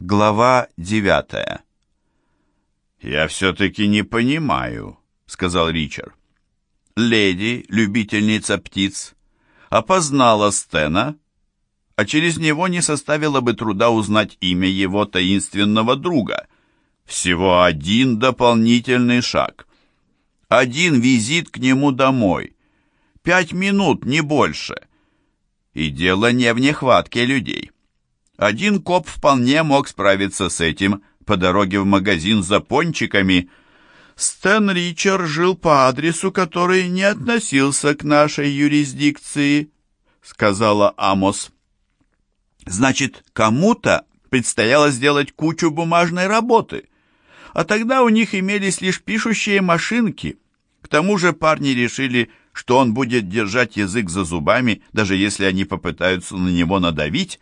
Глава девятая. «Я все-таки не понимаю», — сказал Ричард. Леди, любительница птиц, опознала Стена, а через него не составило бы труда узнать имя его таинственного друга. Всего один дополнительный шаг. Один визит к нему домой. Пять минут, не больше. И дело не в нехватке людей. Один коп вполне мог справиться с этим по дороге в магазин за пончиками. Стэн Ричард жил по адресу, который не относился к нашей юрисдикции, сказала Амос. Значит, кому-то предстояло сделать кучу бумажной работы, а тогда у них имелись лишь пишущие машинки. К тому же парни решили, что он будет держать язык за зубами, даже если они попытаются на него надавить,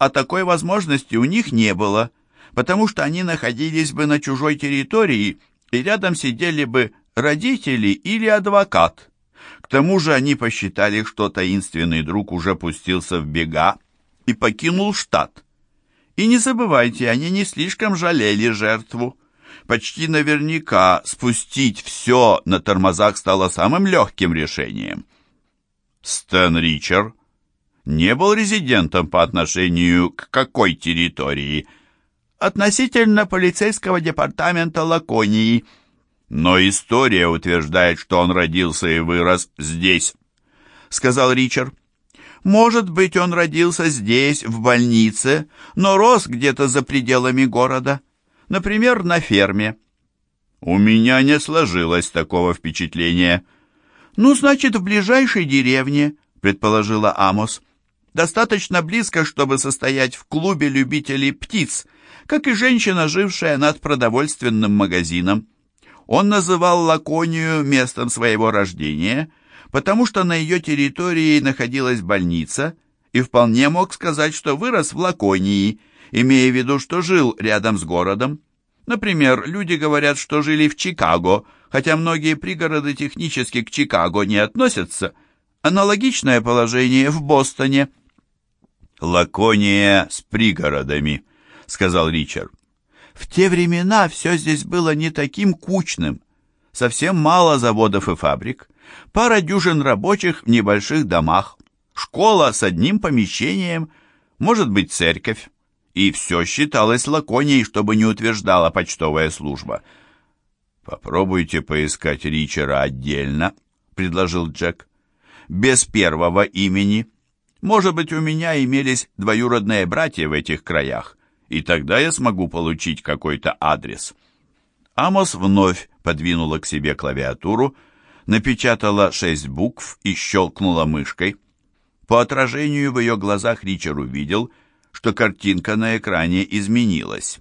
а такой возможности у них не было, потому что они находились бы на чужой территории, и рядом сидели бы родители или адвокат. К тому же они посчитали, что таинственный друг уже пустился в бега и покинул штат. И не забывайте, они не слишком жалели жертву. Почти наверняка спустить все на тормозах стало самым легким решением. Стэн Ричард не был резидентом по отношению к какой территории? Относительно полицейского департамента Лаконии. Но история утверждает, что он родился и вырос здесь, сказал Ричард. Может быть, он родился здесь, в больнице, но рос где-то за пределами города, например, на ферме. У меня не сложилось такого впечатления. Ну, значит, в ближайшей деревне, предположила Амос достаточно близко, чтобы состоять в клубе любителей птиц, как и женщина, жившая над продовольственным магазином. Он называл Лаконию местом своего рождения, потому что на ее территории находилась больница, и вполне мог сказать, что вырос в Лаконии, имея в виду, что жил рядом с городом. Например, люди говорят, что жили в Чикаго, хотя многие пригороды технически к Чикаго не относятся. Аналогичное положение в Бостоне – «Лакония с пригородами», — сказал Ричард. «В те времена все здесь было не таким кучным. Совсем мало заводов и фабрик, пара дюжин рабочих в небольших домах, школа с одним помещением, может быть, церковь. И все считалось Лаконией, чтобы не утверждала почтовая служба». «Попробуйте поискать Ричера отдельно», — предложил Джек. «Без первого имени». Может быть, у меня имелись двоюродные братья в этих краях, и тогда я смогу получить какой-то адрес. Амос вновь подвинула к себе клавиатуру, напечатала шесть букв и щелкнула мышкой. По отражению в ее глазах Ричард увидел, что картинка на экране изменилась.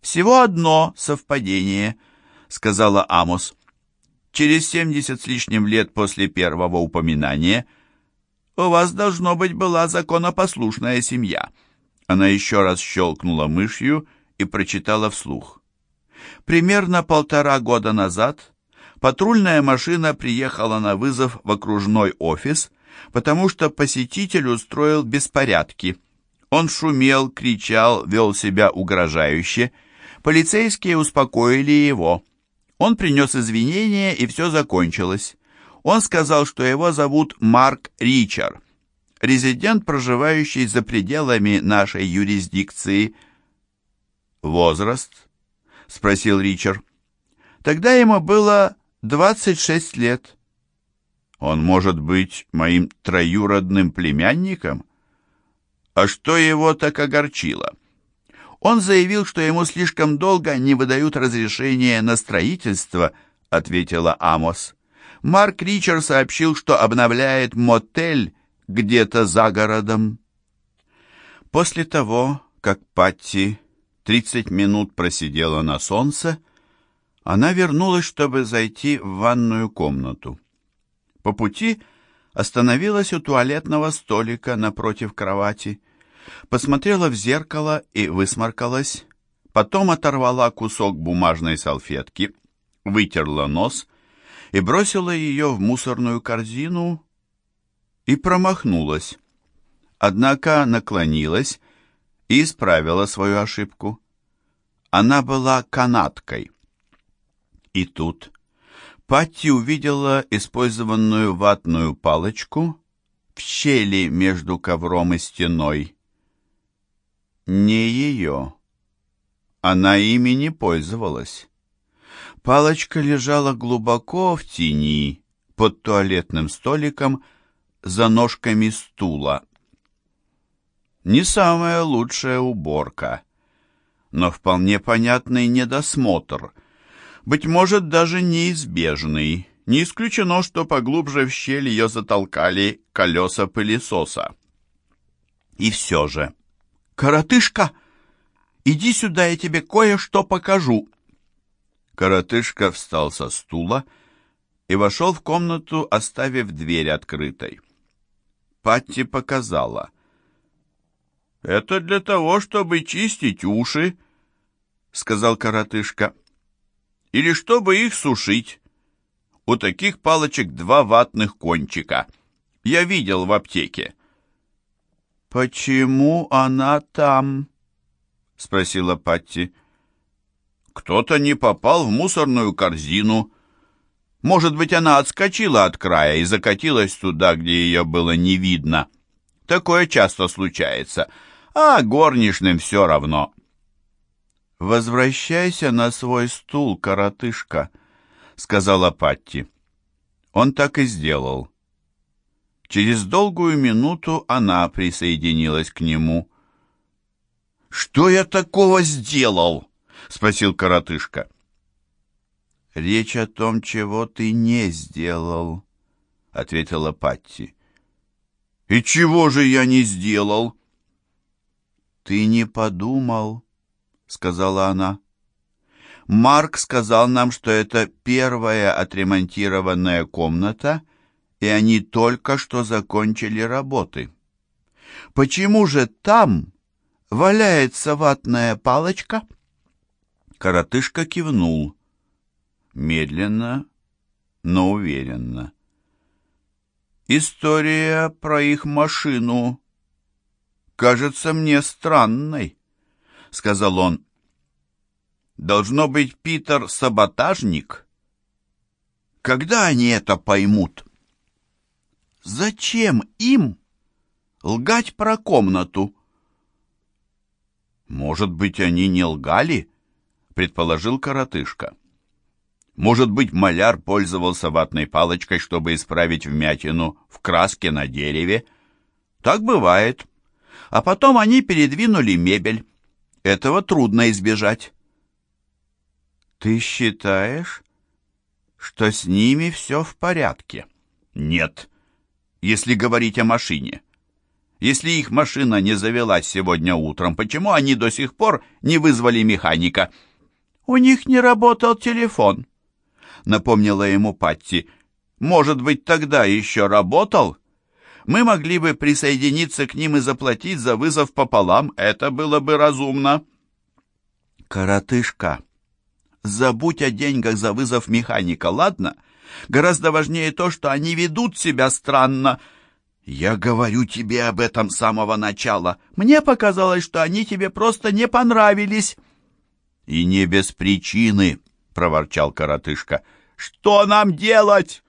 «Всего одно совпадение», — сказала Амос. «Через семьдесят с лишним лет после первого упоминания — у вас, должно быть, была законопослушная семья». Она еще раз щелкнула мышью и прочитала вслух. Примерно полтора года назад патрульная машина приехала на вызов в окружной офис, потому что посетитель устроил беспорядки. Он шумел, кричал, вел себя угрожающе. Полицейские успокоили его. Он принес извинения, и все закончилось. Он сказал, что его зовут Марк Ричард, резидент, проживающий за пределами нашей юрисдикции. «Возраст?» — спросил Ричард. «Тогда ему было 26 лет». «Он может быть моим троюродным племянником?» «А что его так огорчило?» «Он заявил, что ему слишком долго не выдают разрешение на строительство», — ответила Амос. Марк Ричард сообщил, что обновляет мотель где-то за городом. После того, как Патти 30 минут просидела на солнце, она вернулась, чтобы зайти в ванную комнату. По пути остановилась у туалетного столика напротив кровати, посмотрела в зеркало и высморкалась, потом оторвала кусок бумажной салфетки, вытерла нос и бросила ее в мусорную корзину и промахнулась. Однако наклонилась и исправила свою ошибку. Она была канаткой. И тут Патти увидела использованную ватную палочку в щели между ковром и стеной. Не ее. Она ими не пользовалась. Палочка лежала глубоко в тени, под туалетным столиком, за ножками стула. Не самая лучшая уборка, но вполне понятный недосмотр, быть может, даже неизбежный. Не исключено, что поглубже в щель ее затолкали колеса пылесоса. И все же... «Коротышка, иди сюда, я тебе кое-что покажу!» Коротышка встал со стула и вошел в комнату, оставив дверь открытой. Патти показала. «Это для того, чтобы чистить уши», — сказал коротышка. «Или чтобы их сушить. У таких палочек два ватных кончика. Я видел в аптеке». «Почему она там?» — спросила Патти. «Кто-то не попал в мусорную корзину. Может быть, она отскочила от края и закатилась туда, где ее было не видно. Такое часто случается, а горничным все равно». «Возвращайся на свой стул, коротышка», — сказала Патти. Он так и сделал. Через долгую минуту она присоединилась к нему. «Что я такого сделал?» — спросил коротышка. «Речь о том, чего ты не сделал», — ответила Патти. «И чего же я не сделал?» «Ты не подумал», — сказала она. «Марк сказал нам, что это первая отремонтированная комната, и они только что закончили работы. Почему же там валяется ватная палочка?» Коротышка кивнул. Медленно, но уверенно. «История про их машину кажется мне странной», — сказал он. «Должно быть, Питер саботажник. Когда они это поймут?» Зачем им лгать про комнату? Может быть, они не лгали, предположил коротышка. Может быть, маляр пользовался ватной палочкой, чтобы исправить вмятину в краске на дереве. Так бывает. А потом они передвинули мебель. Этого трудно избежать. Ты считаешь, что с ними все в порядке? Нет если говорить о машине. Если их машина не завелась сегодня утром, почему они до сих пор не вызвали механика? У них не работал телефон, напомнила ему Патти. Может быть, тогда еще работал? Мы могли бы присоединиться к ним и заплатить за вызов пополам. Это было бы разумно. Коротышка, забудь о деньгах за вызов механика, ладно? — Гораздо важнее то, что они ведут себя странно. Я говорю тебе об этом с самого начала. Мне показалось, что они тебе просто не понравились. И не без причины, проворчал коротышка. Что нам делать?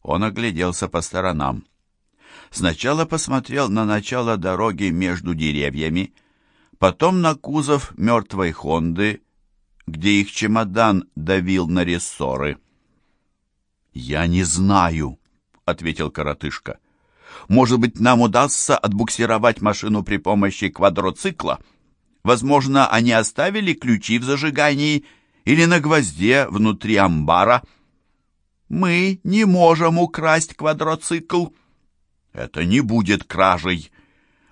Он огляделся по сторонам. Сначала посмотрел на начало дороги между деревьями, потом на кузов мертвой Хонды, где их чемодан давил на рессоры. «Я не знаю», — ответил коротышка. «Может быть, нам удастся отбуксировать машину при помощи квадроцикла? Возможно, они оставили ключи в зажигании или на гвозде внутри амбара?» «Мы не можем украсть квадроцикл». «Это не будет кражей.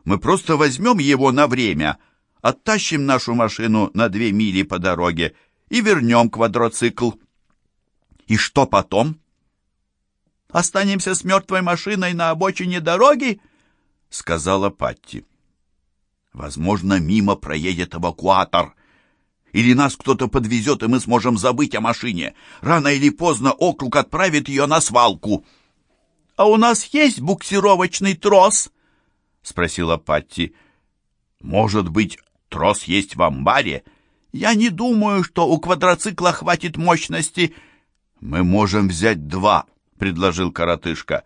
Мы просто возьмем его на время, оттащим нашу машину на две мили по дороге и вернем квадроцикл». «И что потом?» Останемся с мертвой машиной на обочине дороги?» — сказала Патти. «Возможно, мимо проедет эвакуатор. Или нас кто-то подвезет, и мы сможем забыть о машине. Рано или поздно округ отправит ее на свалку». «А у нас есть буксировочный трос?» — спросила Патти. Может быть, трос есть в амбаре? Я не думаю, что у квадроцикла хватит мощности. Мы можем взять два, предложил коротышка.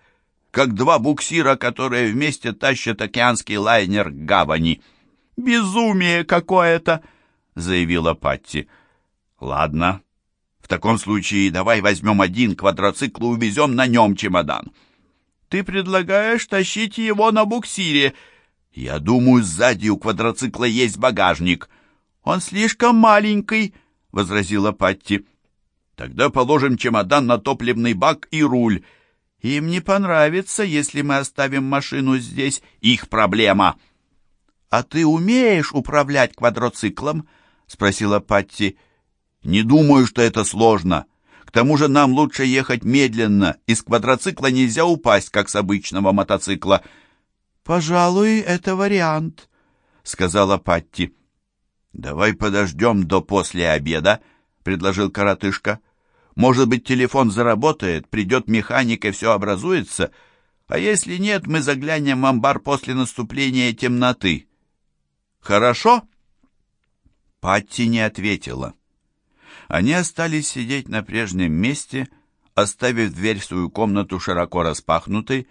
Как два буксира, которые вместе тащат океанский лайнер к гавани. Безумие какое-то, заявила Патти. Ладно. В таком случае давай возьмем один квадроцикл и увезем на нем чемодан. Ты предлагаешь тащить его на буксире. Я думаю, сзади у квадроцикла есть багажник. Он слишком маленький, возразила Патти. Тогда положим чемодан на топливный бак и руль. Им не понравится, если мы оставим машину здесь. Их проблема. А ты умеешь управлять квадроциклом? спросила Патти. Не думаю, что это сложно. К тому же нам лучше ехать медленно. Из квадроцикла нельзя упасть, как с обычного мотоцикла. «Пожалуй, это вариант», — сказала Патти. «Давай подождем до после обеда», — предложил коротышка. «Может быть, телефон заработает, придет механик и все образуется, а если нет, мы заглянем в амбар после наступления темноты». «Хорошо?» Патти не ответила. Они остались сидеть на прежнем месте, оставив дверь в свою комнату широко распахнутой,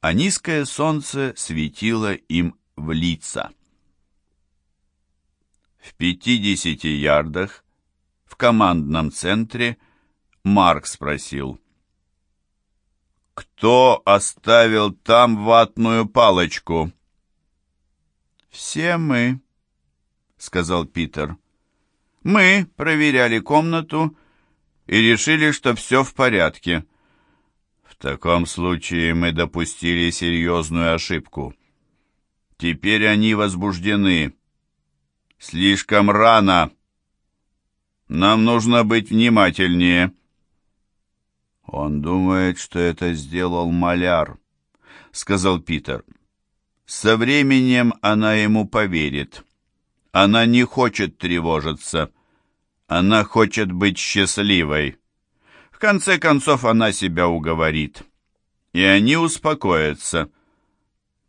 а низкое солнце светило им в лица. В пятидесяти ярдах, в командном центре, Марк спросил. «Кто оставил там ватную палочку?» «Все мы», — сказал Питер. «Мы проверяли комнату и решили, что все в порядке». В таком случае мы допустили серьезную ошибку. Теперь они возбуждены. Слишком рано. Нам нужно быть внимательнее. Он думает, что это сделал маляр, сказал Питер. Со временем она ему поверит. Она не хочет тревожиться. Она хочет быть счастливой. В конце концов она себя уговорит. И они успокоятся.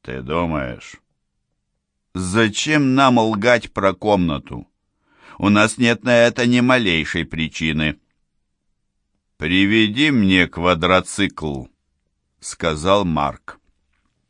Ты думаешь? Зачем нам лгать про комнату? У нас нет на это ни малейшей причины. «Приведи мне квадроцикл», — сказал Марк.